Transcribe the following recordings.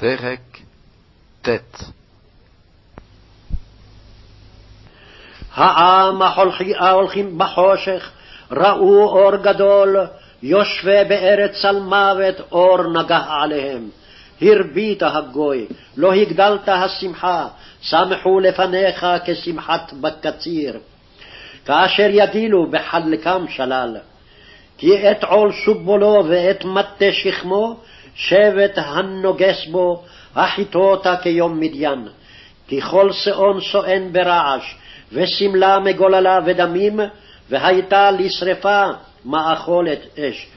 פרק ט. העם ההולכים בחושך ראו אור גדול, יושבי בארץ צלמוות אור נגח עליהם. הרבית הגוי, לא הגדלת השמחה, שמחו לפניך כשמחת בקציר. כאשר יגילו בחלקם שלל. כי את עול סובולו ואת מטה שכמו, שבט הנוגס בו, החיתותה כיום מדיין. כי כל שאון סואן ברעש, ושמלה מגוללה ודמים, והייתה לשרפה מאכולת אש.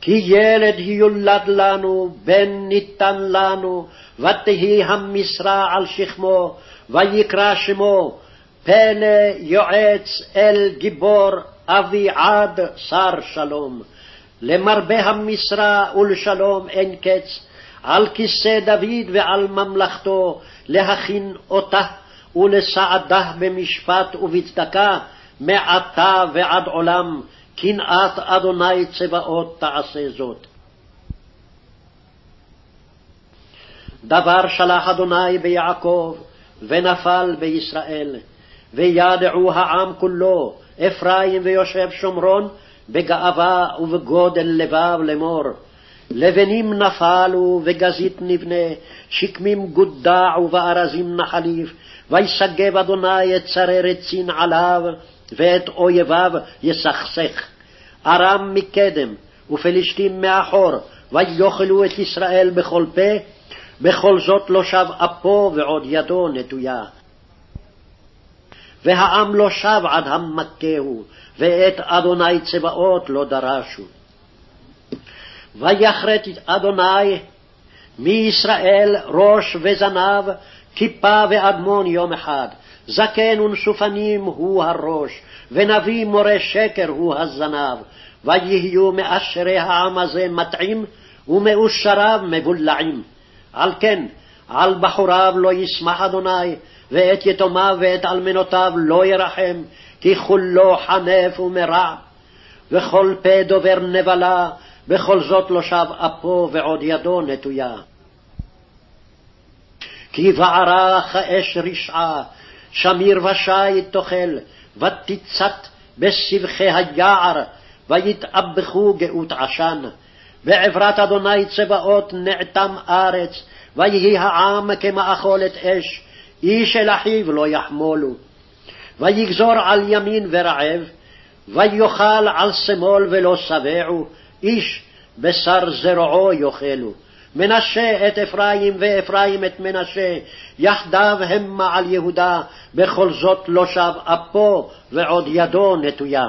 כי ילד יולד לנו, בן ניתן לנו, ותהי המשרה על שכמו, ויקרא שמו, פלא יועץ אל גיבור, אביעד שר שלום. למרבה המשרה ולשלום אין קץ, על כיסא דוד ועל ממלכתו, להכין אותה ולסעדה במשפט ובצדקה, מעתה ועד עולם, קנאת אדוני צבאות תעשה זאת. דבר שלח אדוני ביעקב, ונפל בישראל, וידעו העם כולו, אפרים ויושב שומרון, בגאווה ובגודל לבב לאמור. לבנים נפלו וגזית נבנה, שקמים גודע ובארזים נחליף, ויסגב אדוני את שרי רצין עליו, ואת אויביו יסכסך. ארם מקדם, ופלישתים מאחור, ויאכלו את ישראל בכל פה, בכל זאת לא שב אפו ועוד ידו נטויה. והעם לא שב עד המכהו, ואת אדוני צבאות לא דרשו. ויחרט אדוני מישראל ראש וזנב, כיפה ואדמון יום אחד. זקן ונשופנים הוא הראש, ונביא מורה שקר הוא הזנב. ויהיו מאשרי העם הזה מטעים, ומאושריו מבולעים. על כן, על בחוריו לא ישמח אדוני, ואת יתומיו ואת אלמנותיו לא ירחם, כי כולו חנף ומרע. וכל פה דובר נבלה, בכל זאת לא שב אפו ועוד ידו נטויה. כי בערה האש רשעה, שמיר ושי תאכל, ותצת בסבכי היער, ויתאבכו גאות עשן. בעברת אדוני צבאות נעתם ארץ, ויהי העם כמאכולת אש, איש אל אחיו לא יחמולו. ויגזור על ימין ורעב, ויאכל על שמאל ולא שבעו, איש בשר זרועו יאכלו. מנשה את אפרים ואפרים את מנשה, יחדיו המה על יהודה, בכל זאת לא שב אפו ועוד ידו נטויה.